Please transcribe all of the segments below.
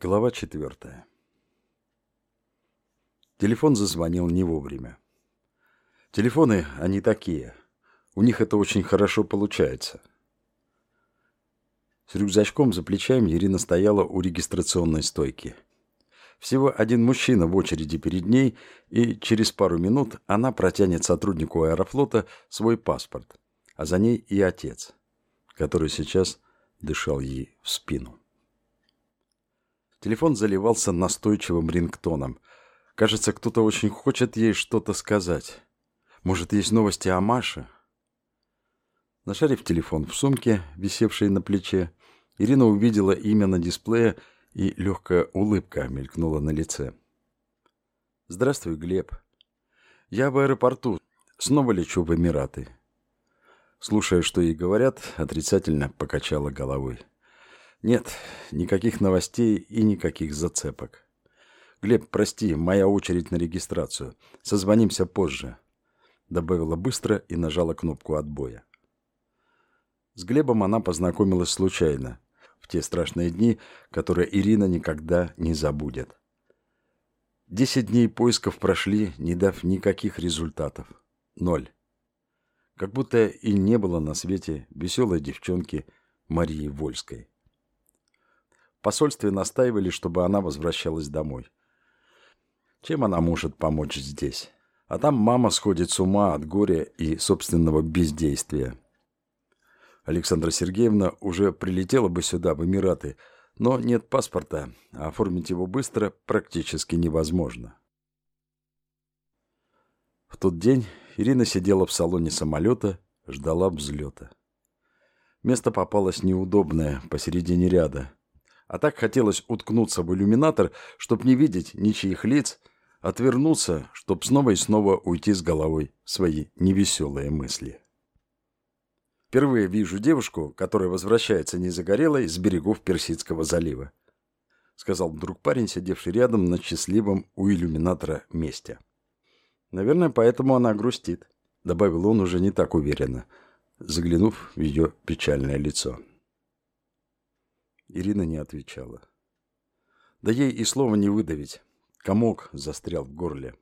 Глава четвертая. Телефон зазвонил не вовремя. Телефоны, они такие. У них это очень хорошо получается. С рюкзачком за плечами Ирина стояла у регистрационной стойки. Всего один мужчина в очереди перед ней, и через пару минут она протянет сотруднику аэрофлота свой паспорт, а за ней и отец, который сейчас дышал ей в спину. Телефон заливался настойчивым рингтоном. Кажется, кто-то очень хочет ей что-то сказать. Может, есть новости о Маше? Нашарив телефон в сумке, висевшей на плече, Ирина увидела имя на дисплее, и легкая улыбка мелькнула на лице. «Здравствуй, Глеб. Я в аэропорту. Снова лечу в Эмираты». Слушая, что ей говорят, отрицательно покачала головой. Нет, никаких новостей и никаких зацепок. Глеб, прости, моя очередь на регистрацию. Созвонимся позже. Добавила быстро и нажала кнопку отбоя. С Глебом она познакомилась случайно, в те страшные дни, которые Ирина никогда не забудет. Десять дней поисков прошли, не дав никаких результатов. Ноль. Как будто и не было на свете веселой девчонки Марии Вольской посольстве настаивали, чтобы она возвращалась домой. Чем она может помочь здесь? А там мама сходит с ума от горя и собственного бездействия. Александра Сергеевна уже прилетела бы сюда, в Эмираты, но нет паспорта, а оформить его быстро практически невозможно. В тот день Ирина сидела в салоне самолета, ждала взлета. Место попалось неудобное, посередине ряда. А так хотелось уткнуться в иллюминатор, чтоб не видеть ничьих лиц, отвернуться, чтоб снова и снова уйти с головой в свои невеселые мысли. Впервые вижу девушку, которая возвращается незагорелой с берегов Персидского залива, сказал вдруг парень, сидевший рядом на счастливом у иллюминатора месте. Наверное, поэтому она грустит, добавил он уже не так уверенно, заглянув в ее печальное лицо. Ирина не отвечала. Да ей и слова не выдавить. Комок застрял в горле.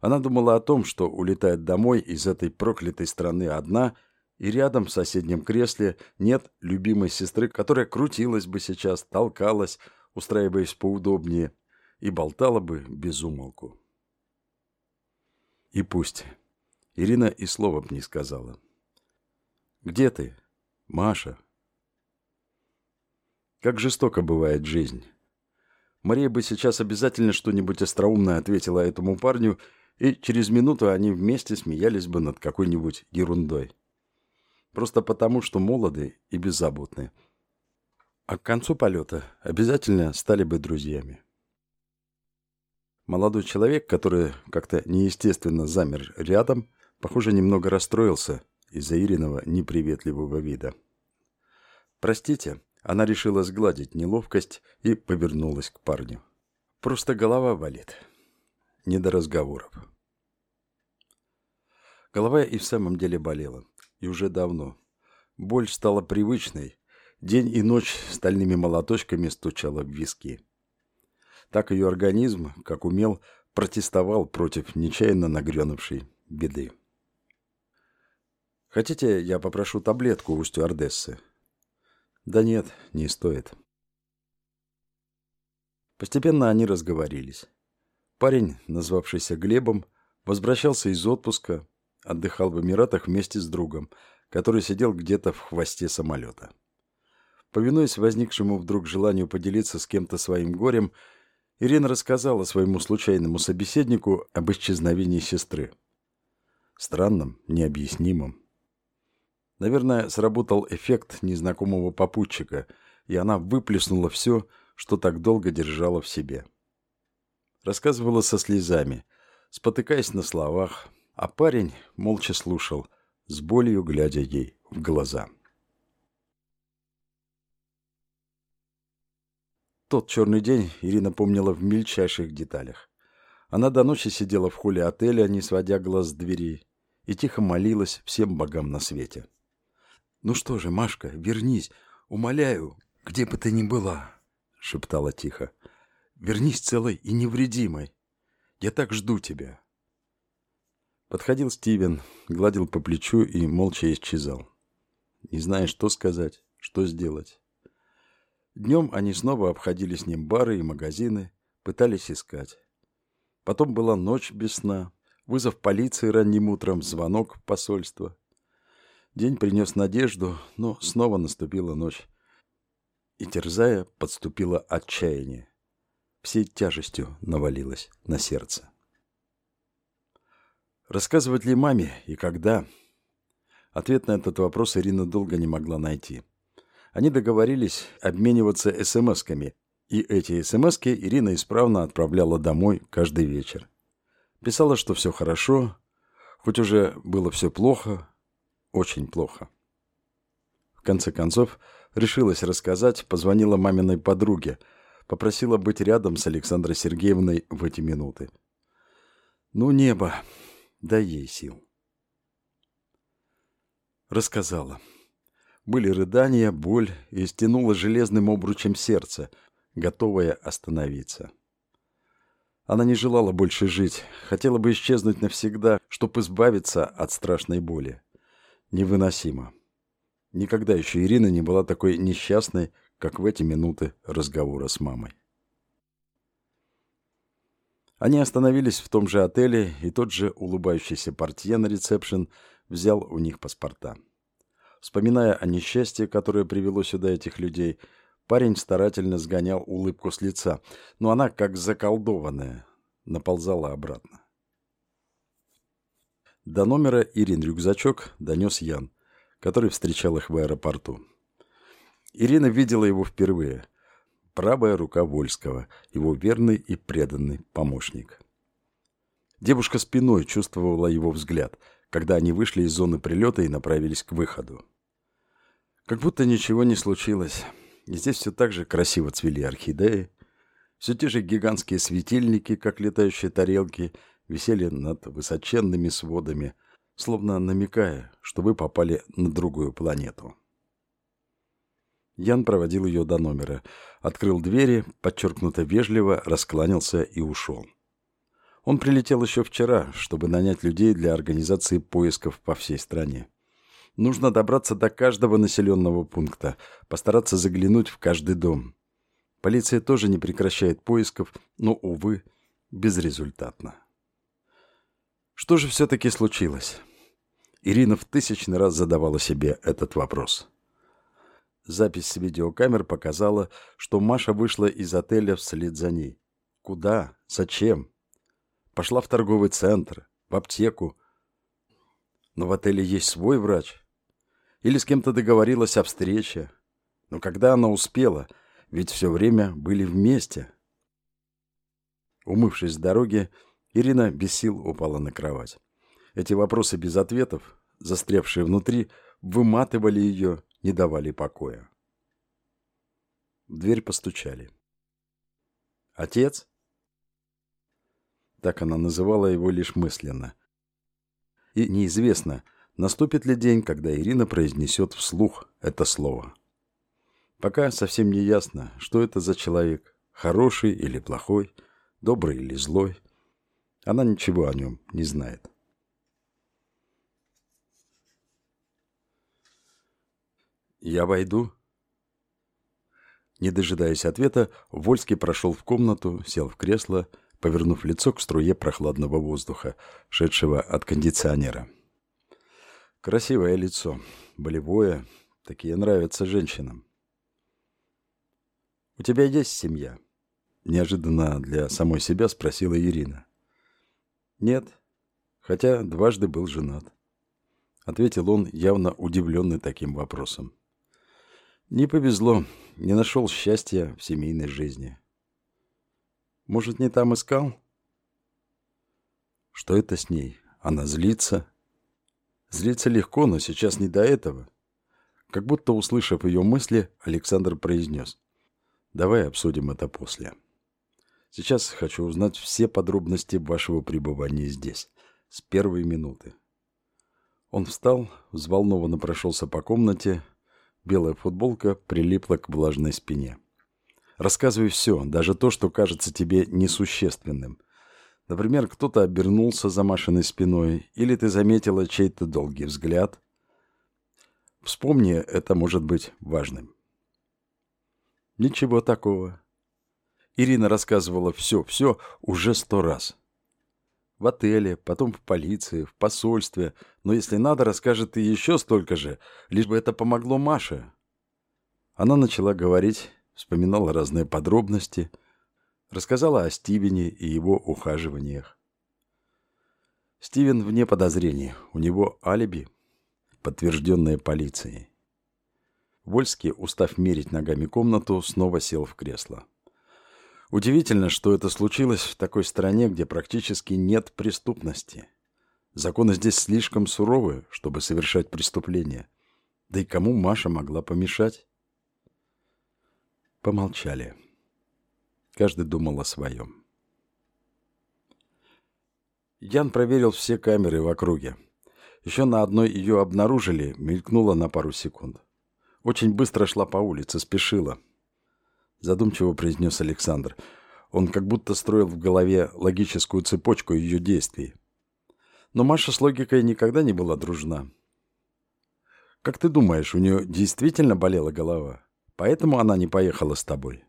Она думала о том, что улетает домой из этой проклятой страны одна, и рядом в соседнем кресле нет любимой сестры, которая крутилась бы сейчас, толкалась, устраиваясь поудобнее, и болтала бы без умолку. И пусть. Ирина и слова б не сказала. «Где ты, Маша?» Как жестоко бывает жизнь. Мария бы сейчас обязательно что-нибудь остроумное ответила этому парню, и через минуту они вместе смеялись бы над какой-нибудь ерундой. Просто потому, что молоды и беззаботны. А к концу полета обязательно стали бы друзьями. Молодой человек, который как-то неестественно замер рядом, похоже, немного расстроился из-за Ириного неприветливого вида. «Простите», она решила сгладить неловкость и повернулась к парню. Просто голова болит. Не до разговоров. Голова и в самом деле болела. И уже давно. Боль стала привычной. День и ночь стальными молоточками стучала в виски. Так ее организм, как умел, протестовал против нечаянно нагренувшей беды. «Хотите, я попрошу таблетку у стюардессы?» Да нет, не стоит. Постепенно они разговорились. Парень, назвавшийся Глебом, возвращался из отпуска, отдыхал в Эмиратах вместе с другом, который сидел где-то в хвосте самолета. Повинуясь возникшему вдруг желанию поделиться с кем-то своим горем, Ирина рассказала своему случайному собеседнику об исчезновении сестры. Странном, необъяснимом. Наверное, сработал эффект незнакомого попутчика, и она выплеснула все, что так долго держала в себе. Рассказывала со слезами, спотыкаясь на словах, а парень молча слушал, с болью глядя ей в глаза. Тот черный день Ирина помнила в мельчайших деталях. Она до ночи сидела в холле отеля, не сводя глаз с двери, и тихо молилась всем богам на свете. «Ну что же, Машка, вернись, умоляю, где бы ты ни была», — шептала тихо. «Вернись целой и невредимой. Я так жду тебя». Подходил Стивен, гладил по плечу и молча исчезал. Не зная, что сказать, что сделать. Днем они снова обходили с ним бары и магазины, пытались искать. Потом была ночь без сна, вызов полиции ранним утром, звонок в посольство. День принес надежду, но снова наступила ночь. И, терзая, подступило отчаяние. Всей тяжестью навалилось на сердце. Рассказывать ли маме и когда? Ответ на этот вопрос Ирина долго не могла найти. Они договорились обмениваться смс-ками, и эти смс Ирина исправно отправляла домой каждый вечер. Писала, что все хорошо, хоть уже было все плохо, очень плохо. В конце концов, решилась рассказать, позвонила маминой подруге, попросила быть рядом с Александрой Сергеевной в эти минуты. Ну, небо, дай ей сил. Рассказала. Были рыдания, боль, и стянула железным обручем сердце, готовая остановиться. Она не желала больше жить, хотела бы исчезнуть навсегда, чтобы избавиться от страшной боли. Невыносимо. Никогда еще Ирина не была такой несчастной, как в эти минуты разговора с мамой. Они остановились в том же отеле, и тот же улыбающийся портье на ресепшн взял у них паспорта. Вспоминая о несчастье, которое привело сюда этих людей, парень старательно сгонял улыбку с лица, но она, как заколдованная, наползала обратно. До номера Ирин рюкзачок донес Ян, который встречал их в аэропорту. Ирина видела его впервые. Правая рука Вольского, его верный и преданный помощник. Девушка спиной чувствовала его взгляд – когда они вышли из зоны прилета и направились к выходу. Как будто ничего не случилось. Здесь все так же красиво цвели орхидеи. Все те же гигантские светильники, как летающие тарелки, висели над высоченными сводами, словно намекая, что вы попали на другую планету. Ян проводил ее до номера, открыл двери, подчеркнуто вежливо, раскланялся и ушел. Он прилетел еще вчера, чтобы нанять людей для организации поисков по всей стране. Нужно добраться до каждого населенного пункта, постараться заглянуть в каждый дом. Полиция тоже не прекращает поисков, но, увы, безрезультатно. Что же все-таки случилось? Ирина в тысячный раз задавала себе этот вопрос. Запись с видеокамер показала, что Маша вышла из отеля вслед за ней. Куда? Зачем? Пошла в торговый центр, в аптеку. Но в отеле есть свой врач. Или с кем-то договорилась о встрече. Но когда она успела, ведь все время были вместе. Умывшись с дороги, Ирина без сил упала на кровать. Эти вопросы без ответов, застрявшие внутри, выматывали ее, не давали покоя. В дверь постучали. «Отец?» Так она называла его лишь мысленно. И неизвестно, наступит ли день, когда Ирина произнесет вслух это слово. Пока совсем не ясно, что это за человек, хороший или плохой, добрый или злой. Она ничего о нем не знает. «Я войду?» Не дожидаясь ответа, Вольский прошел в комнату, сел в кресло повернув лицо к струе прохладного воздуха, шедшего от кондиционера. Красивое лицо, болевое, такие нравятся женщинам. «У тебя есть семья?» Неожиданно для самой себя спросила Ирина. «Нет, хотя дважды был женат», — ответил он, явно удивленный таким вопросом. «Не повезло, не нашел счастья в семейной жизни». Может, не там искал? Что это с ней? Она злится? Злиться легко, но сейчас не до этого. Как будто, услышав ее мысли, Александр произнес. Давай обсудим это после. Сейчас хочу узнать все подробности вашего пребывания здесь. С первой минуты. Он встал, взволнованно прошелся по комнате. Белая футболка прилипла к влажной спине. Рассказывай все, даже то, что кажется тебе несущественным. Например, кто-то обернулся за Машиной спиной, или ты заметила чей-то долгий взгляд. Вспомни, это может быть важным. Ничего такого. Ирина рассказывала все-все уже сто раз. В отеле, потом в полиции, в посольстве. Но если надо, расскажет и еще столько же, лишь бы это помогло Маше. Она начала говорить, вспоминала разные подробности, рассказала о Стивене и его ухаживаниях. Стивен вне подозрений, у него алиби, подтвержденное полицией. Вольский, устав мерить ногами комнату, снова сел в кресло. Удивительно, что это случилось в такой стране, где практически нет преступности. Законы здесь слишком суровы, чтобы совершать преступления. Да и кому Маша могла помешать? Помолчали. Каждый думал о своем. Ян проверил все камеры в округе. Еще на одной ее обнаружили, мелькнула на пару секунд. Очень быстро шла по улице, спешила задумчиво произнес Александр. Он как будто строил в голове логическую цепочку ее действий. Но Маша с логикой никогда не была дружна. Как ты думаешь, у нее действительно болела голова? Поэтому она не поехала с тобой?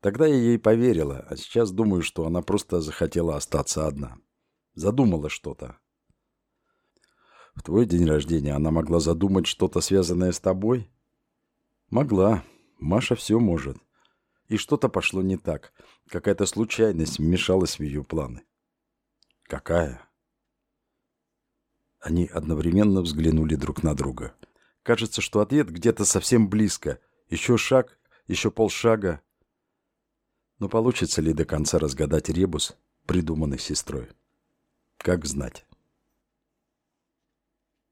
Тогда я ей поверила, а сейчас думаю, что она просто захотела остаться одна. Задумала что-то. В твой день рождения она могла задумать что-то, связанное с тобой? Могла. Маша все может. И что-то пошло не так. Какая-то случайность вмешалась в ее планы. Какая? Они одновременно взглянули друг на друга. Кажется, что ответ где-то совсем близко. Еще шаг, еще полшага. Но получится ли до конца разгадать ребус, придуманный сестрой? Как знать.